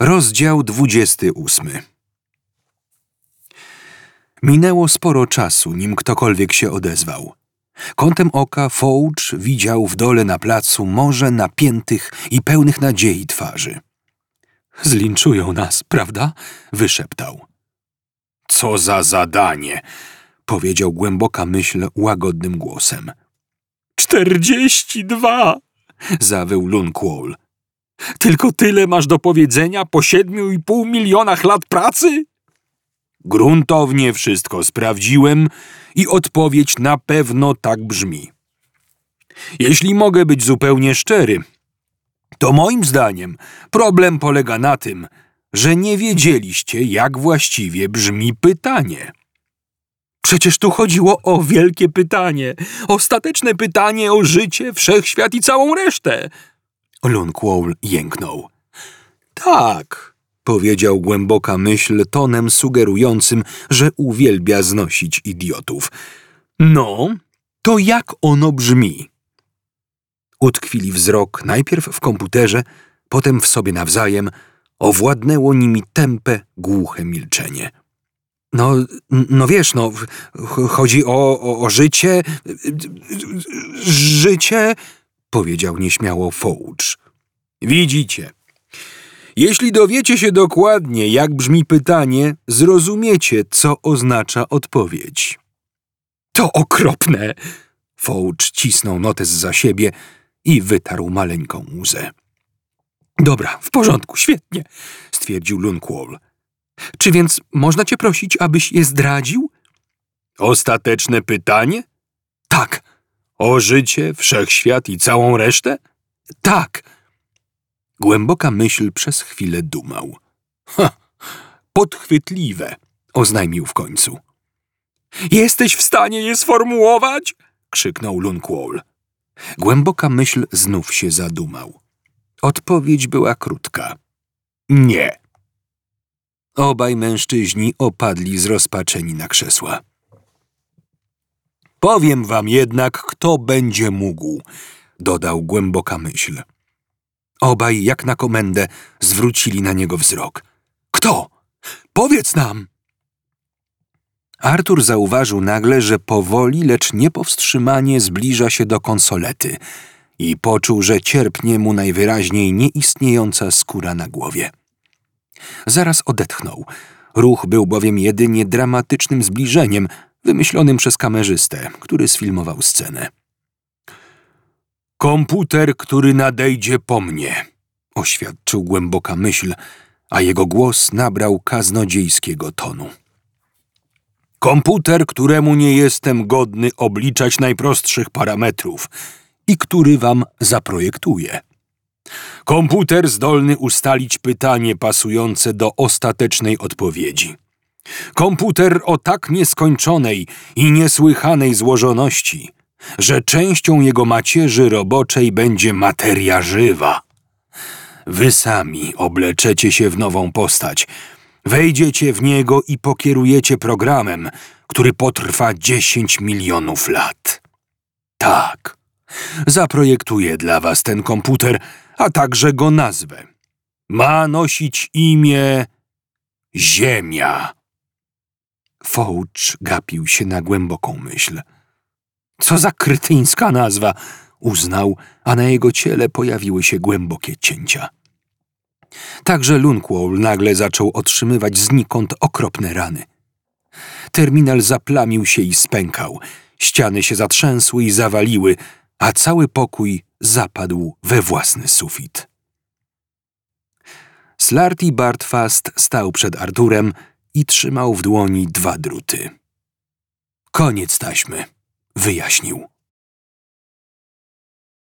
Rozdział 28 Minęło sporo czasu, nim ktokolwiek się odezwał. Kątem oka Fouch widział w dole na placu morze napiętych i pełnych nadziei twarzy. Zlinczują nas, prawda? wyszeptał. Co za zadanie! powiedział głęboka myśl łagodnym głosem. Czterdzieści dwa! zawył Lunquall. Tylko tyle masz do powiedzenia po siedmiu i pół milionach lat pracy? Gruntownie wszystko sprawdziłem i odpowiedź na pewno tak brzmi. Jeśli mogę być zupełnie szczery, to moim zdaniem problem polega na tym, że nie wiedzieliście, jak właściwie brzmi pytanie. Przecież tu chodziło o wielkie pytanie, ostateczne pytanie o życie, wszechświat i całą resztę. Lunquall jęknął. Tak, powiedział głęboka myśl tonem sugerującym, że uwielbia znosić idiotów. No, to jak ono brzmi? Utkwili wzrok najpierw w komputerze, potem w sobie nawzajem. Owładnęło nimi tępe, głuche milczenie. No, no wiesz, no, chodzi o, o, o życie. Życie, powiedział nieśmiało Fouch. Widzicie. Jeśli dowiecie się dokładnie, jak brzmi pytanie, zrozumiecie, co oznacza odpowiedź. To okropne! Fouch cisnął notes za siebie i wytarł maleńką łzę. Dobra, w porządku, świetnie, stwierdził Lunquall. Czy więc można cię prosić, abyś je zdradził? Ostateczne pytanie? Tak. O życie, wszechświat i całą resztę? Tak. Głęboka myśl przez chwilę dumał. Ha, podchwytliwe, oznajmił w końcu. Jesteś w stanie je sformułować? krzyknął Lunquall. Głęboka myśl znów się zadumał. Odpowiedź była krótka. Nie. Obaj mężczyźni opadli zrozpaczeni na krzesła. Powiem wam jednak, kto będzie mógł, dodał głęboka myśl. Obaj, jak na komendę, zwrócili na niego wzrok. Kto? Powiedz nam! Artur zauważył nagle, że powoli, lecz niepowstrzymanie zbliża się do konsolety i poczuł, że cierpnie mu najwyraźniej nieistniejąca skóra na głowie. Zaraz odetchnął. Ruch był bowiem jedynie dramatycznym zbliżeniem, wymyślonym przez kamerzystę, który sfilmował scenę. Komputer, który nadejdzie po mnie, oświadczył głęboka myśl, a jego głos nabrał kaznodziejskiego tonu. Komputer, któremu nie jestem godny obliczać najprostszych parametrów i który wam zaprojektuję. Komputer zdolny ustalić pytanie pasujące do ostatecznej odpowiedzi. Komputer o tak nieskończonej i niesłychanej złożoności, że częścią jego macierzy roboczej będzie materia żywa. Wy sami obleczecie się w nową postać, wejdziecie w niego i pokierujecie programem, który potrwa dziesięć milionów lat. Tak, zaprojektuję dla was ten komputer, a także go nazwę. Ma nosić imię Ziemia. Fouch gapił się na głęboką myśl. Co za krytyńska nazwa, uznał, a na jego ciele pojawiły się głębokie cięcia. Także Lunquall nagle zaczął otrzymywać znikąd okropne rany. Terminal zaplamił się i spękał, ściany się zatrzęsły i zawaliły, a cały pokój zapadł we własny sufit. Slarty Bartfast stał przed Arturem i trzymał w dłoni dwa druty. Koniec taśmy, wyjaśnił.